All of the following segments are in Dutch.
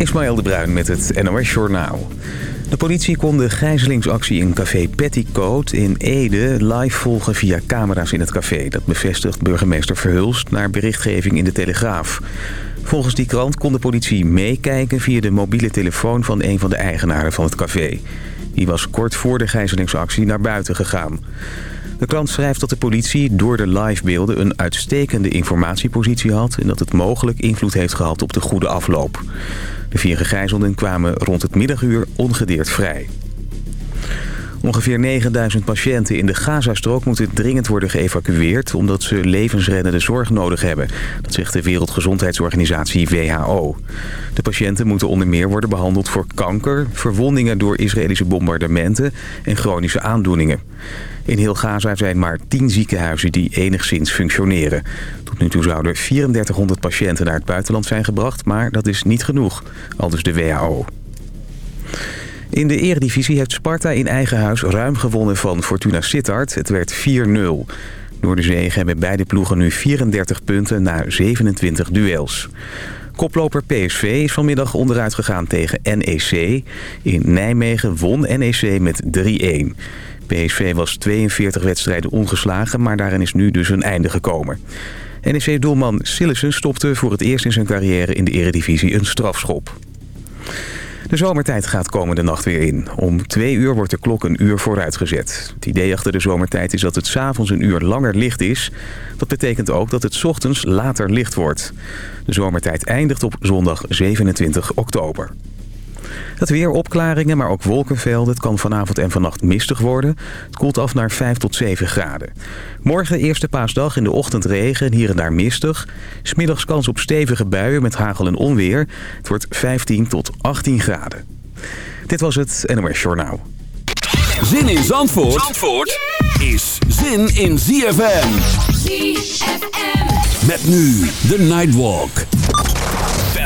Ismaël de Bruin met het NOS Journaal. De politie kon de gijzelingsactie in café Petticoat in Ede live volgen via camera's in het café. Dat bevestigt burgemeester Verhulst naar berichtgeving in de Telegraaf. Volgens die krant kon de politie meekijken via de mobiele telefoon van een van de eigenaren van het café. Die was kort voor de gijzelingsactie naar buiten gegaan. De krant schrijft dat de politie door de livebeelden een uitstekende informatiepositie had... en dat het mogelijk invloed heeft gehad op de goede afloop. De vier gegijzelden kwamen rond het middaguur ongedeerd vrij. Ongeveer 9000 patiënten in de Gazastrook moeten dringend worden geëvacueerd... omdat ze levensreddende zorg nodig hebben. Dat zegt de Wereldgezondheidsorganisatie WHO. De patiënten moeten onder meer worden behandeld voor kanker... verwondingen door Israëlische bombardementen en chronische aandoeningen. In heel Gaza zijn maar 10 ziekenhuizen die enigszins functioneren. Tot nu toe zouden 3400 patiënten naar het buitenland zijn gebracht... maar dat is niet genoeg, aldus de WHO. In de eredivisie heeft Sparta in eigen huis ruim gewonnen van Fortuna Sittard. Het werd 4-0. Door de zege hebben beide ploegen nu 34 punten na 27 duels. Koploper PSV is vanmiddag onderuit gegaan tegen NEC. In Nijmegen won NEC met 3-1. PSV was 42 wedstrijden ongeslagen, maar daarin is nu dus een einde gekomen. NEC-doelman Sillessen stopte voor het eerst in zijn carrière in de eredivisie een strafschop. De zomertijd gaat komende nacht weer in. Om twee uur wordt de klok een uur vooruitgezet. Het idee achter de zomertijd is dat het s'avonds een uur langer licht is. Dat betekent ook dat het ochtends later licht wordt. De zomertijd eindigt op zondag 27 oktober. Het weer opklaringen, maar ook wolkenvelden. Het kan vanavond en vannacht mistig worden. Het koelt af naar 5 tot 7 graden. Morgen eerste paasdag in de ochtend regen en hier en daar mistig. Smiddags kans op stevige buien met hagel en onweer. Het wordt 15 tot 18 graden. Dit was het NOS Journaal. Zin in Zandvoort, Zandvoort is zin in ZFM. ZFM. Met nu de Nightwalk.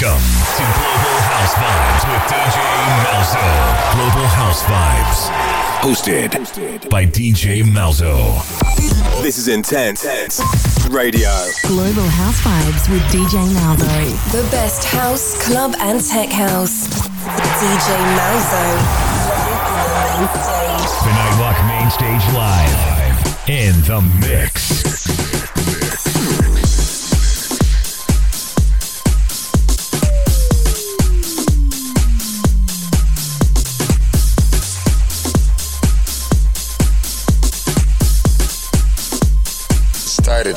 Welcome to Global House Vibes with DJ Malzo. Global House Vibes. Hosted by DJ Malzo. This is Intense Radio. Global House Vibes with DJ Malzo. The best house, club, and tech house. DJ Malzo. The Nightwalk Main Stage Live. In the mix.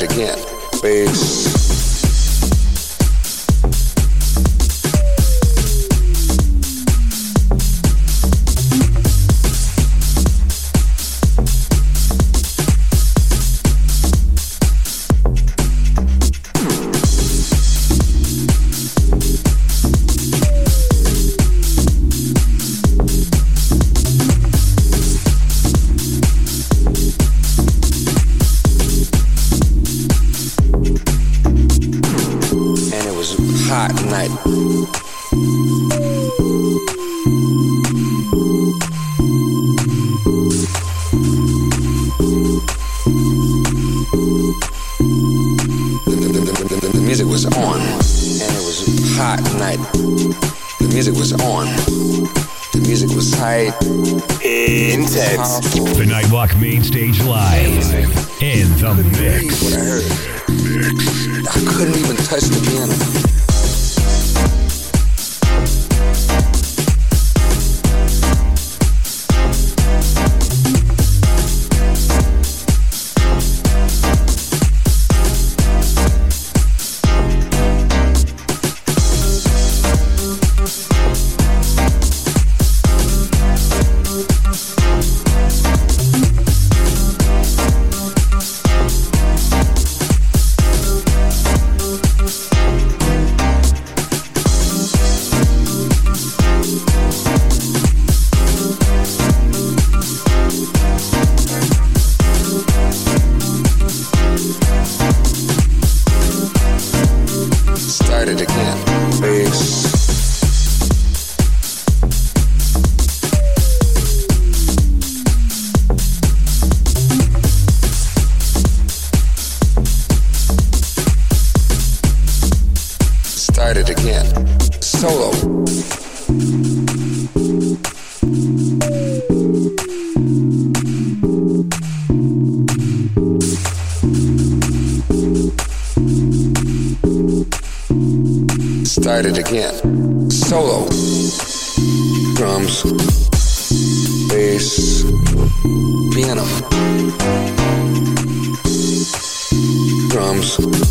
Again. Bass. Music was on. The music was tight, Intense. powerful. The Nightwalk Main Stage Live. In the mix. What I heard, I couldn't even touch the piano. James.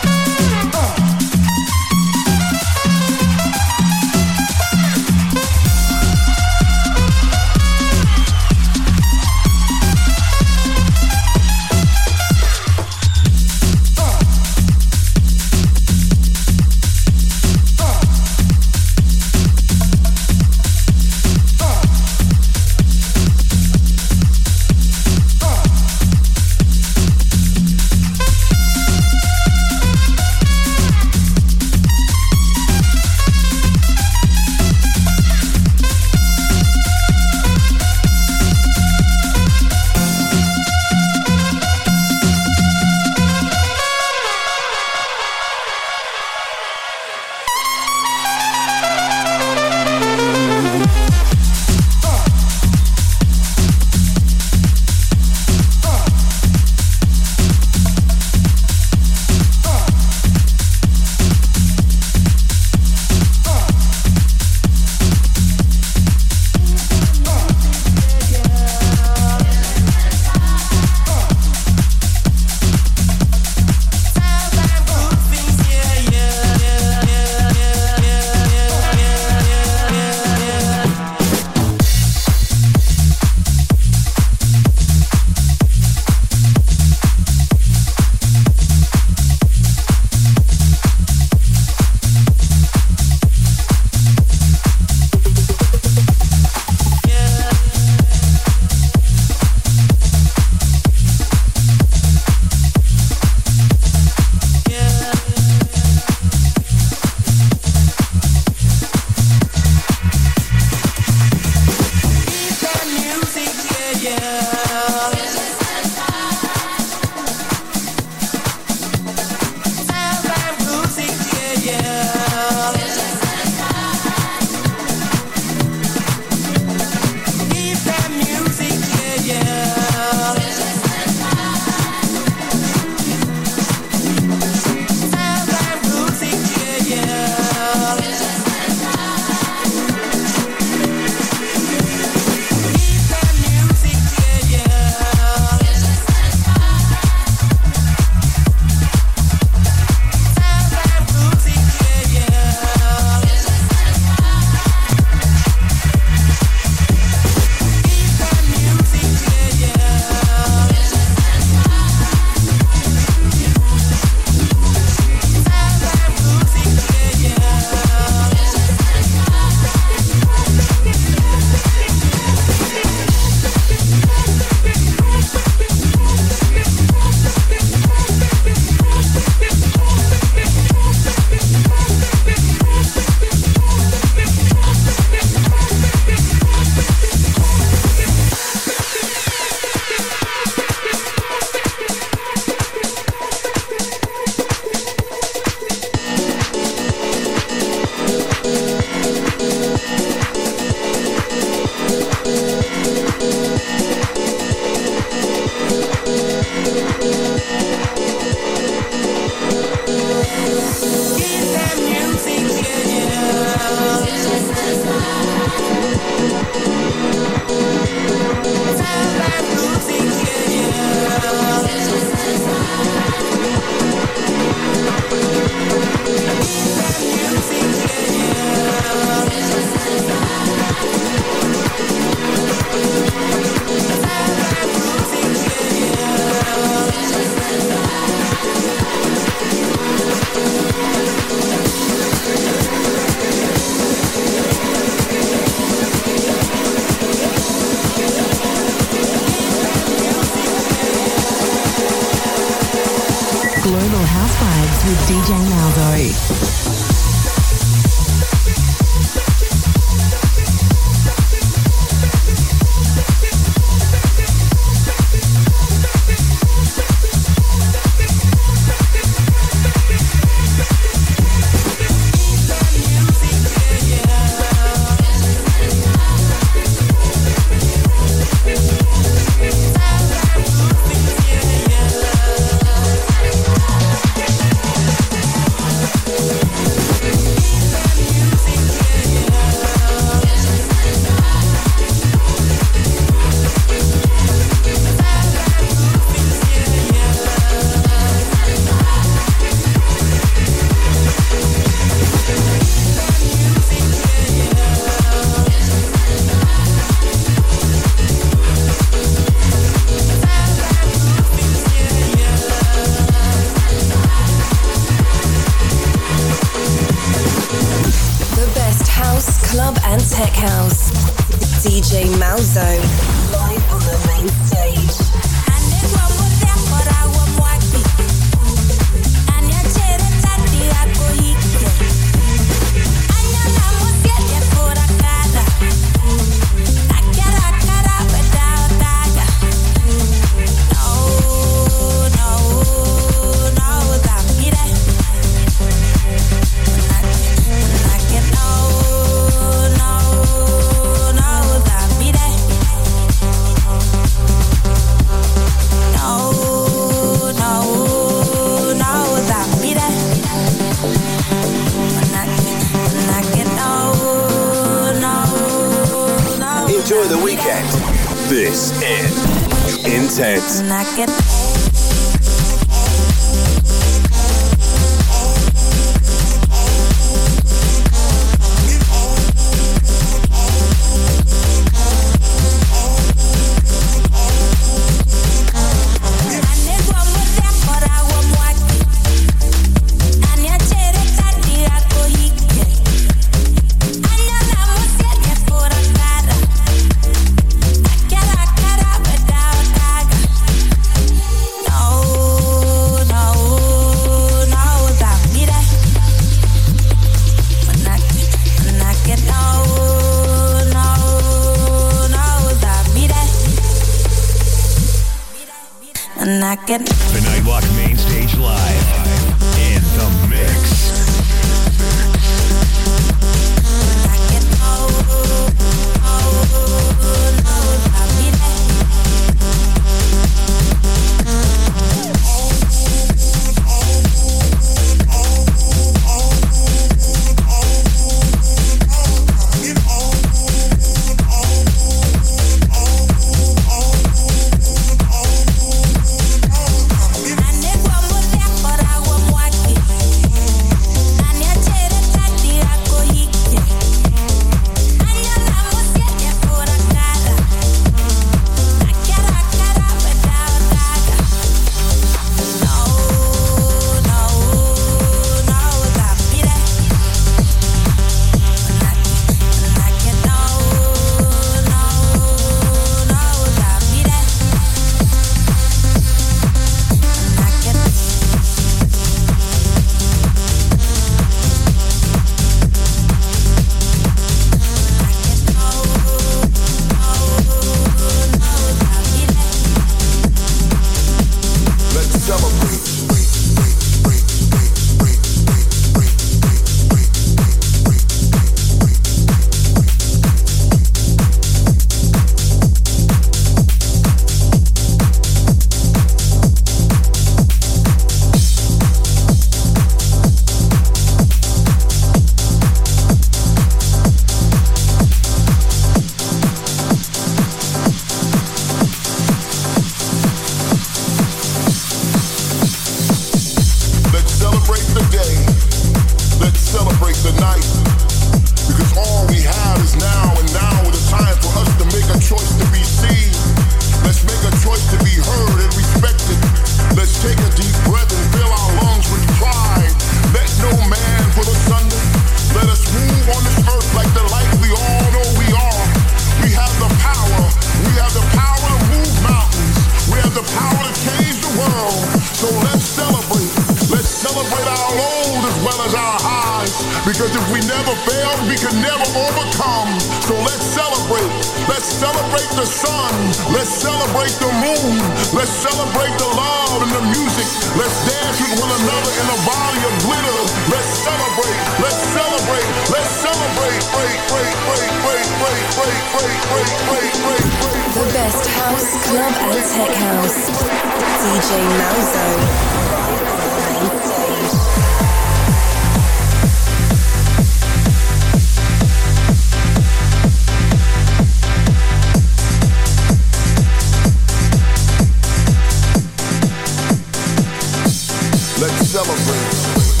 Let's celebrate.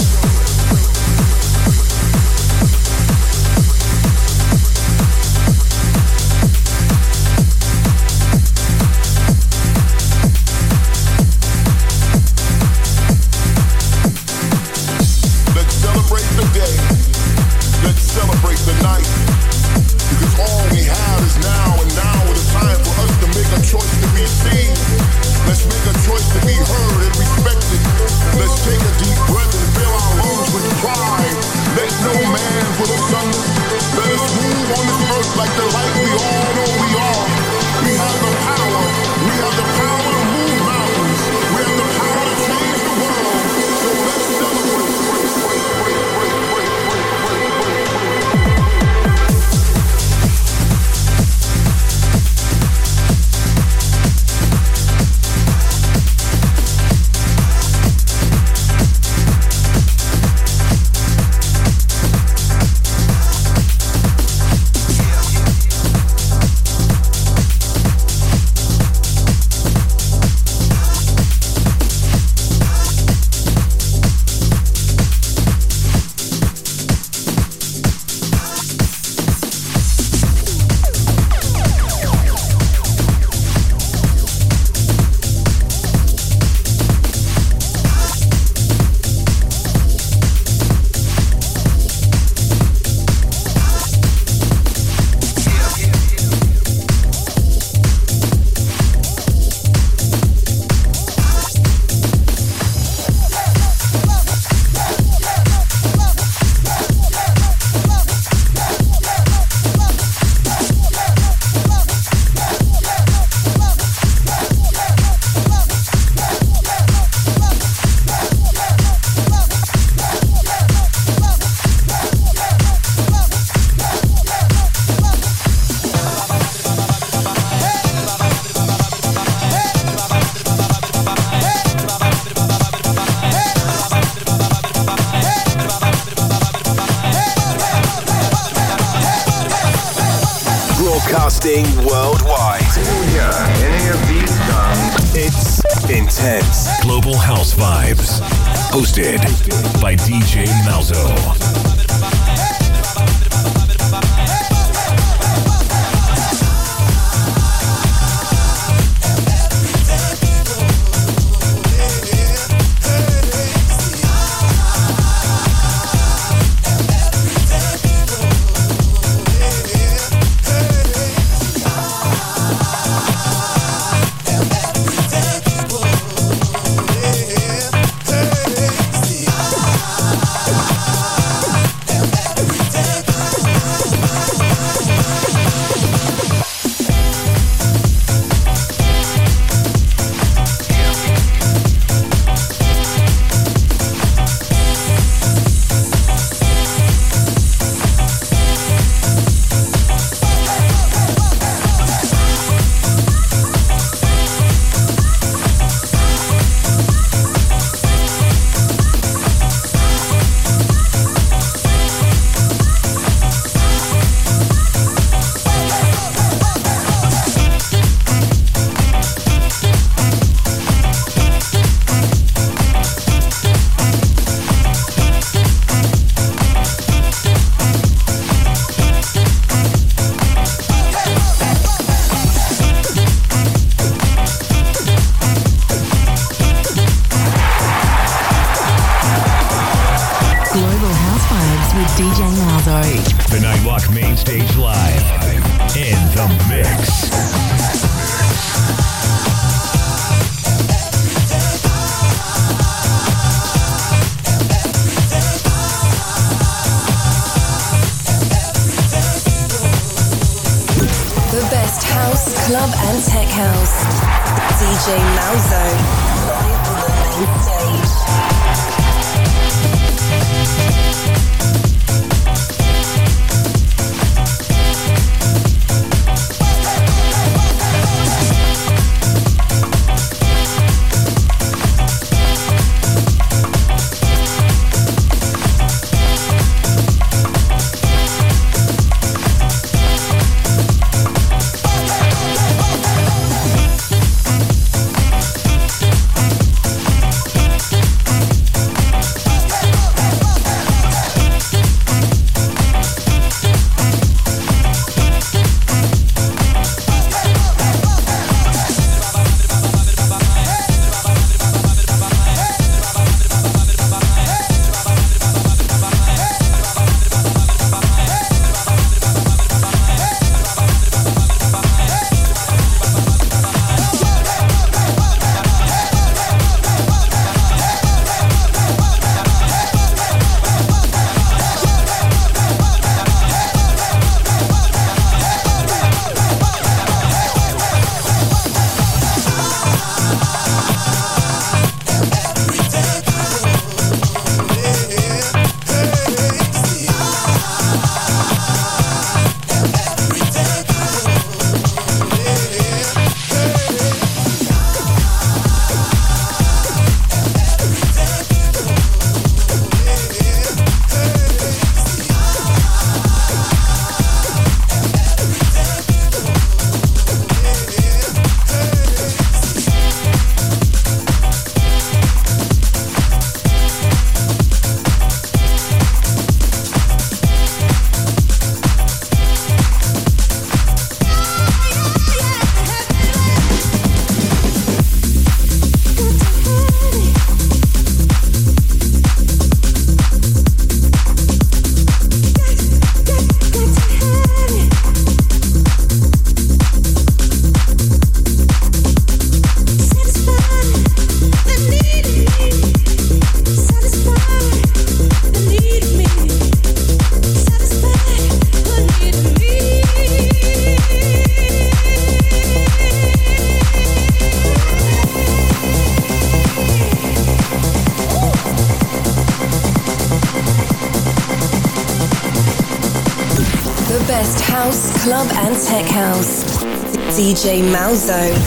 DJ Malzo.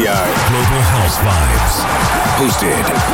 Radio. Global House Vibes. Hosted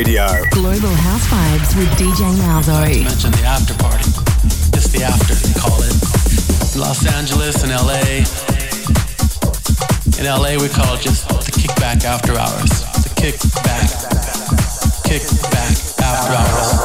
Radio. Global House Vibes with DJ Malzo. Mention the after party. Just the after, they call it. Los Angeles and LA. In LA, we call it just the kickback after hours. The kickback. Kickback after hours.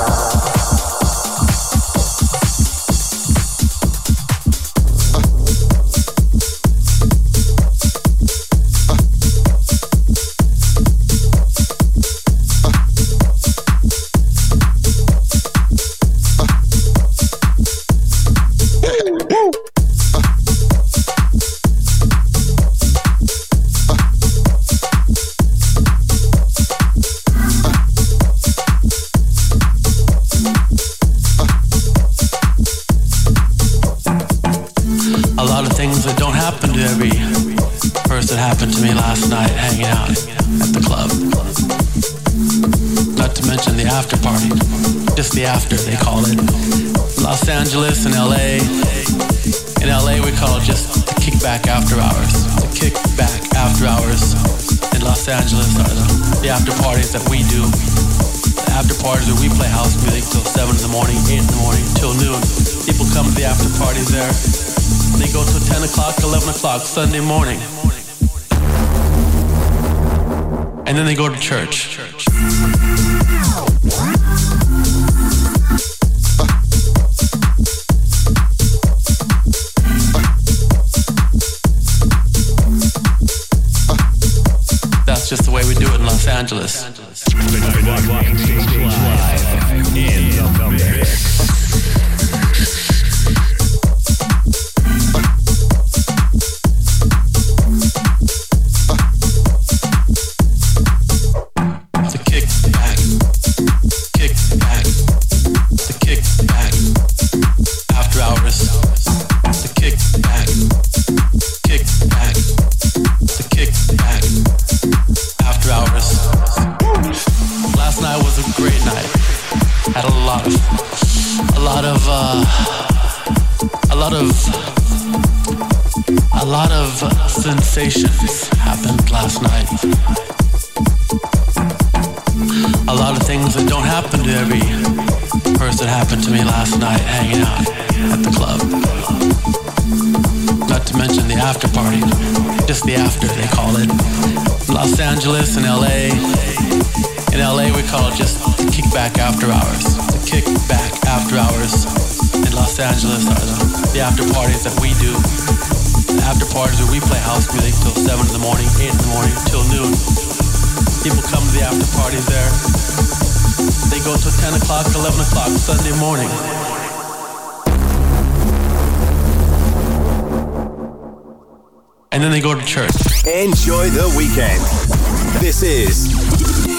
house music till 7 in the morning, 8 in the morning, till noon. People come to the after parties there. They go till 10 o'clock, 11 o'clock, Sunday morning. And then they go to church. That's just the way we do it in Los Angeles. Los Angeles. Live. Sensations the, the after parties that we do after parties where we play house music till 7 in the morning, 8 in the morning, till noon. People come to the after parties there. They go till 10 o'clock, 11 o'clock Sunday morning. And then they go to church. Enjoy the weekend. This is